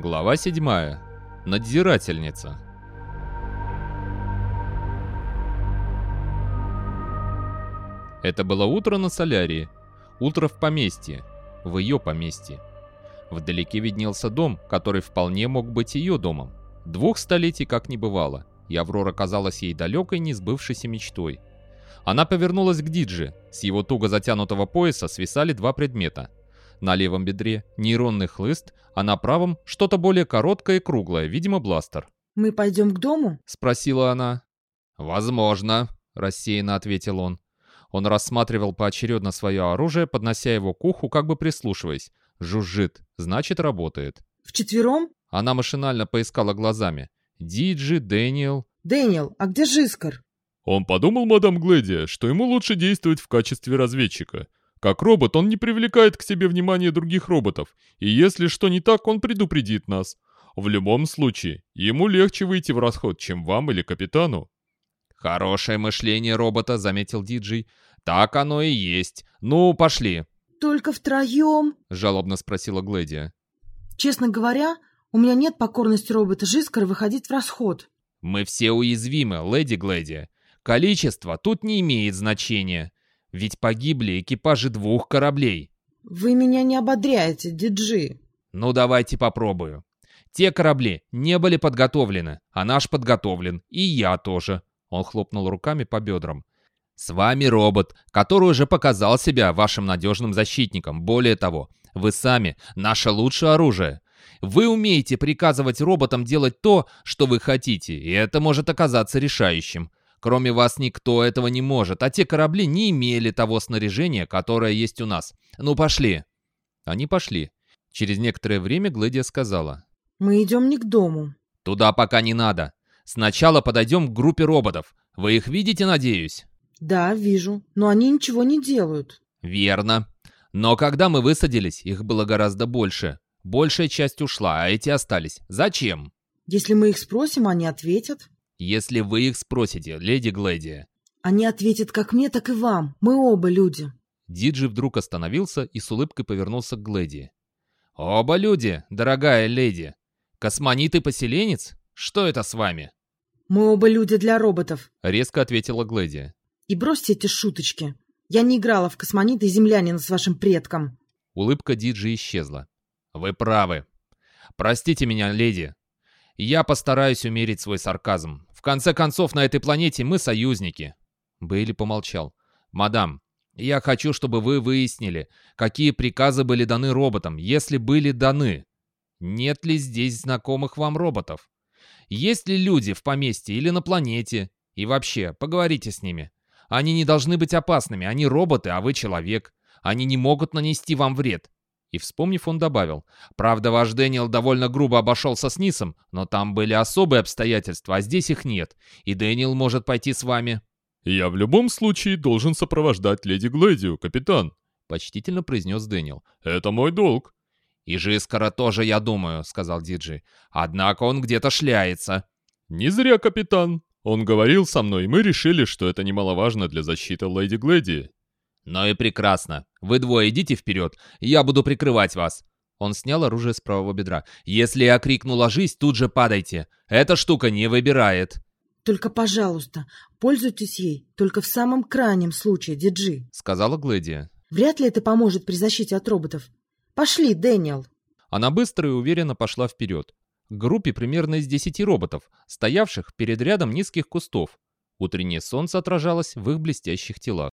Глава 7. Надзирательница. Это было утро на солярии. Утро в поместье. В ее поместье. Вдалеке виднелся дом, который вполне мог быть ее домом. Двух столетий как не бывало, и Аврора казалась ей далекой, не сбывшейся мечтой. Она повернулась к Диджи. С его туго затянутого пояса свисали два предмета. На левом бедре нейронный хлыст, а на правом что-то более короткое и круглое, видимо, бластер. «Мы пойдем к дому?» — спросила она. «Возможно», — рассеянно ответил он. Он рассматривал поочередно свое оружие, поднося его к уху, как бы прислушиваясь. Жужжит, значит, работает. «Вчетвером?» Она машинально поискала глазами. Диджи, Дэниел... «Дэниел, а где Жискар?» Он подумал, мадам Глэдия, что ему лучше действовать в качестве разведчика. Как робот он не привлекает к себе внимания других роботов, и если что не так, он предупредит нас. В любом случае, ему легче выйти в расход, чем вам или капитану. «Хорошее мышление робота», — заметил Диджей. «Так оно и есть. Ну, пошли». «Только втроем?» — жалобно спросила Глэдия. «Честно говоря, у меня нет покорности робота Жискара выходить в расход». «Мы все уязвимы, леди Глэдия. Количество тут не имеет значения. Ведь погибли экипажи двух кораблей». «Вы меня не ободряете, Диджи». «Ну, давайте попробую. Те корабли не были подготовлены, а наш подготовлен, и я тоже». Он хлопнул руками по бедрам. «С вами робот, который уже показал себя вашим надежным защитником. Более того, вы сами наше лучшее оружие. Вы умеете приказывать роботам делать то, что вы хотите, и это может оказаться решающим. Кроме вас никто этого не может, а те корабли не имели того снаряжения, которое есть у нас. Ну, пошли!» Они пошли. Через некоторое время Глэдия сказала. «Мы идем не к дому». «Туда пока не надо. Сначала подойдем к группе роботов. Вы их видите, надеюсь?» «Да, вижу. Но они ничего не делают». «Верно. Но когда мы высадились, их было гораздо больше. Большая часть ушла, а эти остались. Зачем?» «Если мы их спросим, они ответят». «Если вы их спросите, леди Глэдия». «Они ответят как мне, так и вам. Мы оба люди». Диджи вдруг остановился и с улыбкой повернулся к Глэдии. «Оба люди, дорогая леди. Космонит и поселенец? Что это с вами?» «Мы оба люди для роботов», — резко ответила Глэдия. «И бросьте эти шуточки. Я не играла в космонита и землянина с вашим предком». Улыбка Диджи исчезла. «Вы правы. Простите меня, леди. Я постараюсь умерить свой сарказм. В конце концов, на этой планете мы союзники». Бейли помолчал. «Мадам, я хочу, чтобы вы выяснили, какие приказы были даны роботам, если были даны. Нет ли здесь знакомых вам роботов? Есть ли люди в поместье или на планете? И вообще, поговорите с ними. Они не должны быть опасными, они роботы, а вы человек. Они не могут нанести вам вред. И вспомнив, он добавил. Правда, ваш Дэниел довольно грубо обошелся с Нисом, но там были особые обстоятельства, а здесь их нет. И Дэниел может пойти с вами. «Я в любом случае должен сопровождать леди Глэдию, капитан», — почтительно произнес Дэниел. «Это мой долг». «И Жискара тоже, я думаю», — сказал Диджи. «Однако он где-то шляется». «Не зря, капитан. Он говорил со мной, и мы решили, что это немаловажно для защиты леди Глэдии». «Ну и прекрасно. Вы двое идите вперед, я буду прикрывать вас». Он снял оружие с правого бедра. «Если я крикну «ложись», тут же падайте. Эта штука не выбирает». «Только, пожалуйста, пользуйтесь ей, только в самом крайнем случае, Диджи», — сказала Глэдия. «Вряд ли это поможет при защите от роботов. Пошли, Дэниел». Она быстро и уверенно пошла вперед. К группе примерно из десяти роботов, стоявших перед рядом низких кустов. Утреннее солнце отражалось в их блестящих телах.